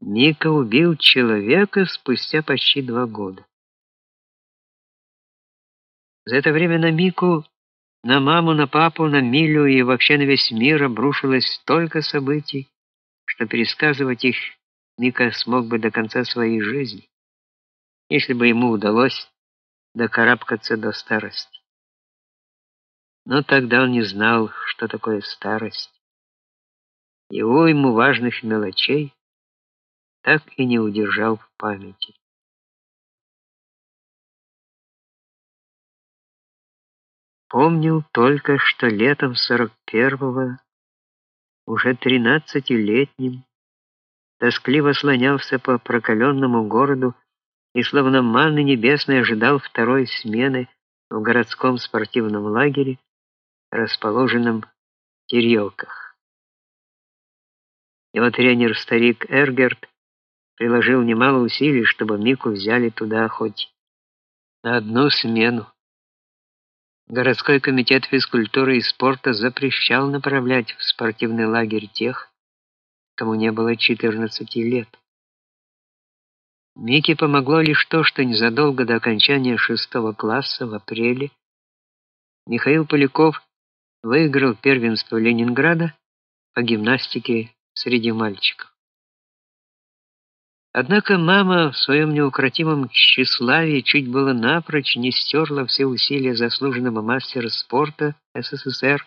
Мика убил человека спустя почти два года. За это время на Мику, на маму, на папу, на Милю и вообще на весь мир обрушилось столько событий, что пересказывать их Мика смог бы до конца своей жизни, если бы ему удалось докарабкаться до старости. Но тогда он не знал, что такое старость. И уйму важных мелочей так и не удержал в памяти. Помнил только, что летом сорок первого, уже тринадцатилетним, тоскливо слонялся по прокаленному городу и словно манны небесной ожидал второй смены в городском спортивном лагере, расположенном в Терьелках. Его тренер-старик Эргерт приложил немало усилий, чтобы Мику взяли туда хоть на одну смену. Городской комитет физкультуры и спорта запрещал направлять в спортивный лагерь тех, кому не было 14 лет. Мике помогло лишь то, что незадолго до окончания шестого класса в апреле Михаил Поляков выиграл первенство Ленинграда по гимнастике среди мальчиков. Однако мама в своем неукротимом тщеславии чуть было напрочь не стерла все усилия заслуженного мастера спорта СССР,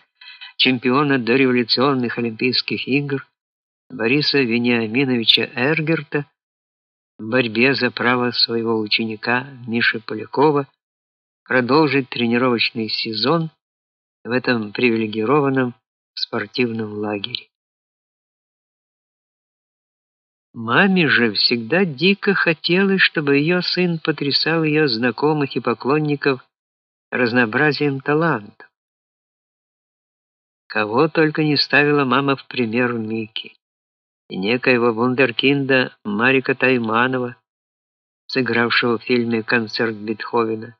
чемпиона дореволюционных Олимпийских игр Бориса Вениаминовича Эргерта в борьбе за право своего ученика Миши Полякова продолжить тренировочный сезон в этом привилегированном спортивном лагере. Маме же всегда дико хотелось, чтобы ее сын потрясал ее знакомых и поклонников разнообразием талантов. Кого только не ставила мама в пример Мики. И некоего вундеркинда Марика Тайманова, сыгравшего в фильме «Концерт Бетховена»,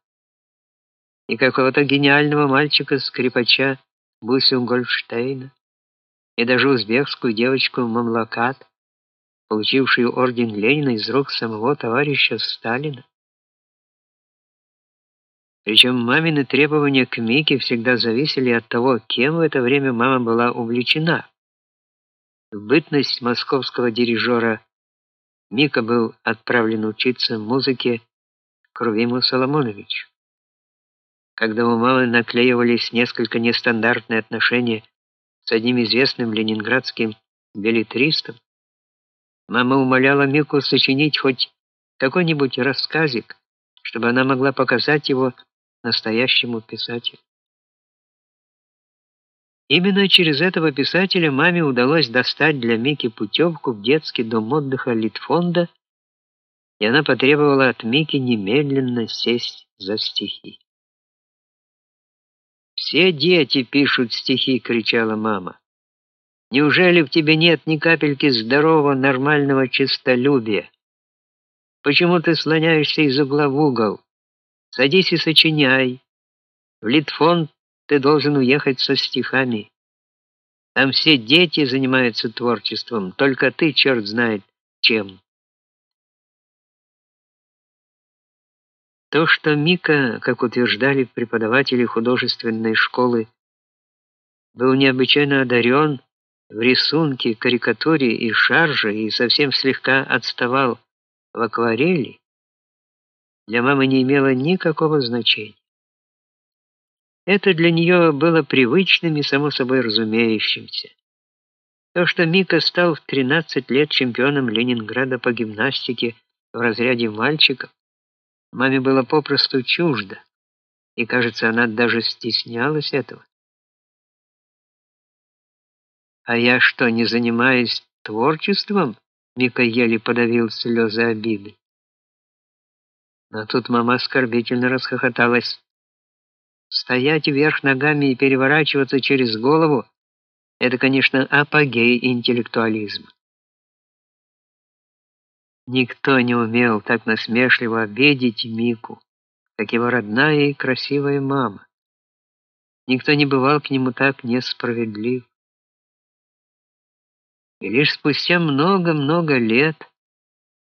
и какого-то гениального мальчика-скрипача Бусю Гольштейна, и даже узбекскую девочку Мамлакат, получившую орден Ленина из рук самого товарища Сталина. Причем мамины требования к Мике всегда зависели от того, кем в это время мама была увлечена. В бытность московского дирижера Мика был отправлен учиться музыке к Рувиму Соломоновичу. Когда у мамы наклеивались несколько нестандартные отношения с одним известным ленинградским беллетристом, Мама умоляла Мику сочинить хоть какой-нибудь рассказик, чтобы она могла показать его настоящему писателю. Именно через этого писателя маме удалось достать для Мики путевку в детский дом отдыха Литфонда, и она потребовала от Мики немедленно сесть за стихи. «Все дети пишут стихи!» — кричала мама. Неужели в тебе нет ни капельки здорового, нормального честолюбия? Почему ты слоняешься из угла в угол? Садись и сочиняй. В Литфонд ты должен уехать со стихами. Там все дети занимаются творчеством, только ты, черт знает, чем. То, что Мика, как утверждали преподаватели художественной школы, был необычайно одарен, в рисунке, карикатуре и шарже и совсем слегка отставал в акварели, для мамы не имело никакого значения. Это для нее было привычным и само собой разумеющимся. То, что Мика стал в 13 лет чемпионом Ленинграда по гимнастике в разряде мальчиков, маме было попросту чуждо, и, кажется, она даже стеснялась этого. А я что, не занимаюсь творчеством? Мика еле подавил слезы обиды. Но тут мама оскорбительно расхохоталась. Стоять вверх ногами и переворачиваться через голову это, конечно, апогей интеллектуализма. Никто не умел так насмешливо обидеть Мику, как его родная и красивая мама. Никто не бывал к нему так несправедлив. И лишь спустя много-много лет